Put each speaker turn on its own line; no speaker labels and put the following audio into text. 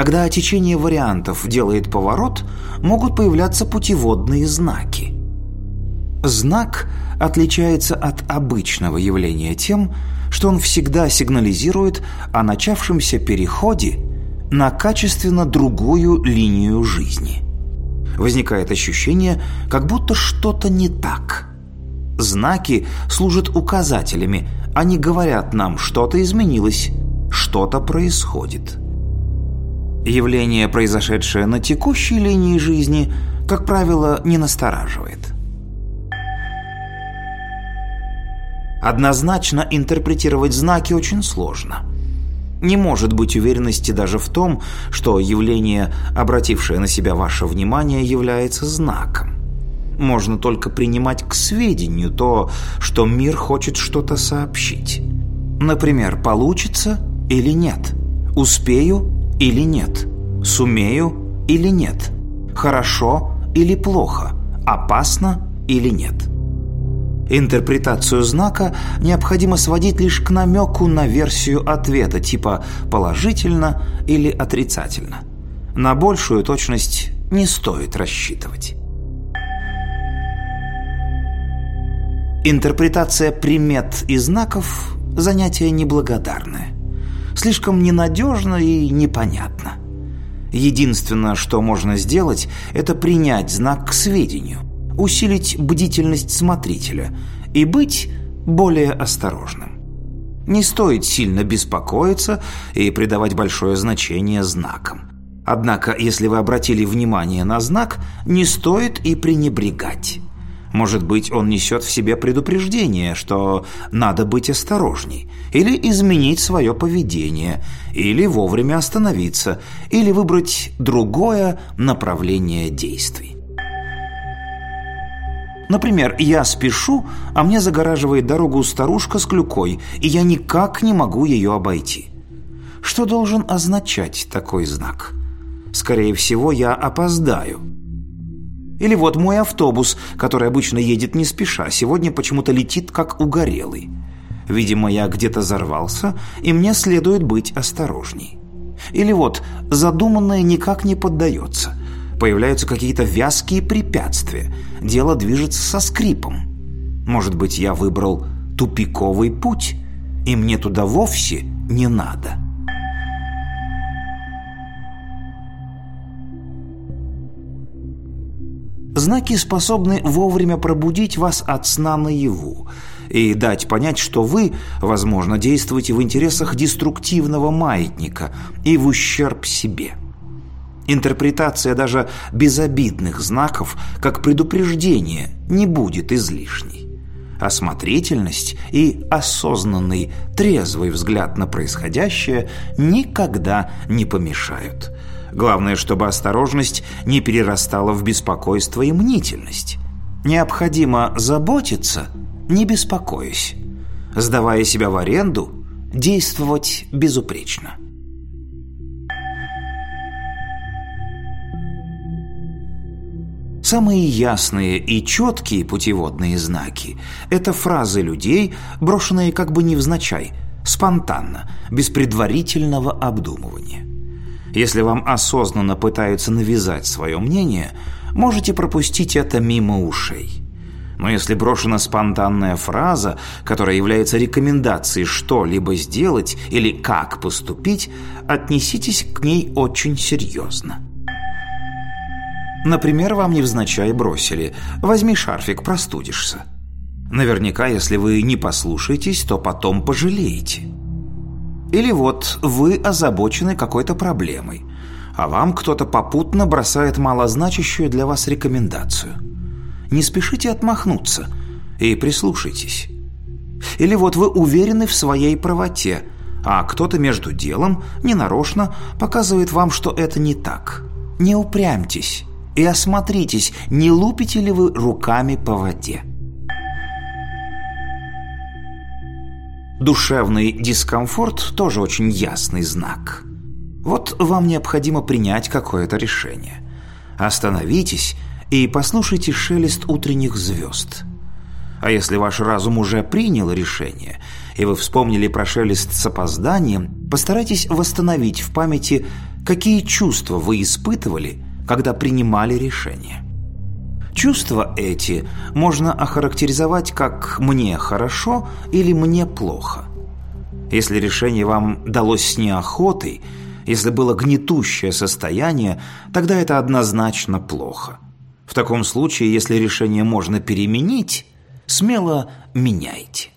Когда течение вариантов делает поворот, могут появляться путеводные знаки. Знак отличается от обычного явления тем, что он всегда сигнализирует о начавшемся переходе на качественно другую линию жизни. Возникает ощущение, как будто что-то не так. Знаки служат указателями, они говорят нам, что-то изменилось, что-то происходит. Явление, произошедшее на текущей линии жизни, как правило, не настораживает. Однозначно интерпретировать знаки очень сложно. Не может быть уверенности даже в том, что явление, обратившее на себя ваше внимание, является знаком. Можно только принимать к сведению то, что мир хочет что-то сообщить. Например, получится или нет, успею или нет, сумею или нет, хорошо или плохо, опасно или нет. Интерпретацию знака необходимо сводить лишь к намеку на версию ответа, типа «положительно» или «отрицательно». На большую точность не стоит рассчитывать. Интерпретация примет и знаков – занятие неблагодарное. Слишком ненадежно и непонятно. Единственное, что можно сделать, это принять знак к сведению – усилить бдительность смотрителя и быть более осторожным. Не стоит сильно беспокоиться и придавать большое значение знакам. Однако, если вы обратили внимание на знак, не стоит и пренебрегать. Может быть, он несет в себе предупреждение, что надо быть осторожней, или изменить свое поведение, или вовремя остановиться, или выбрать другое направление действий. Например, я спешу, а мне загораживает дорогу старушка с клюкой, и я никак не могу ее обойти. Что должен означать такой знак? Скорее всего, я опоздаю. Или вот мой автобус, который обычно едет не спеша, сегодня почему-то летит как угорелый. Видимо, я где-то взорвался, и мне следует быть осторожней. Или вот задуманное никак не поддается появляются какие-то вязкие препятствия. Дело движется со скрипом. Может быть, я выбрал тупиковый путь, и мне туда вовсе не надо. Знаки способны вовремя пробудить вас от сна наяву и дать понять, что вы, возможно, действуете в интересах деструктивного маятника и в ущерб себе – Интерпретация даже безобидных знаков, как предупреждение, не будет излишней. Осмотрительность и осознанный, трезвый взгляд на происходящее никогда не помешают. Главное, чтобы осторожность не перерастала в беспокойство и мнительность. Необходимо заботиться, не беспокоясь. Сдавая себя в аренду, действовать безупречно. Самые ясные и четкие путеводные знаки – это фразы людей, брошенные как бы невзначай, спонтанно, без предварительного обдумывания. Если вам осознанно пытаются навязать свое мнение, можете пропустить это мимо ушей. Но если брошена спонтанная фраза, которая является рекомендацией что-либо сделать или как поступить, отнеситесь к ней очень серьезно. Например, вам невзначай бросили «возьми шарфик, простудишься». Наверняка, если вы не послушаетесь, то потом пожалеете. Или вот вы озабочены какой-то проблемой, а вам кто-то попутно бросает малозначащую для вас рекомендацию. Не спешите отмахнуться и прислушайтесь. Или вот вы уверены в своей правоте, а кто-то между делом ненарочно показывает вам, что это не так. Не упрямьтесь и осмотритесь, не лупите ли вы руками по воде. Душевный дискомфорт тоже очень ясный знак. Вот вам необходимо принять какое-то решение. Остановитесь и послушайте шелест утренних звезд. А если ваш разум уже принял решение, и вы вспомнили про шелест с опозданием, постарайтесь восстановить в памяти какие чувства вы испытывали, когда принимали решение. Чувства эти можно охарактеризовать как «мне хорошо» или «мне плохо». Если решение вам далось с неохотой, если было гнетущее состояние, тогда это однозначно плохо. В таком случае, если решение можно переменить, смело меняйте.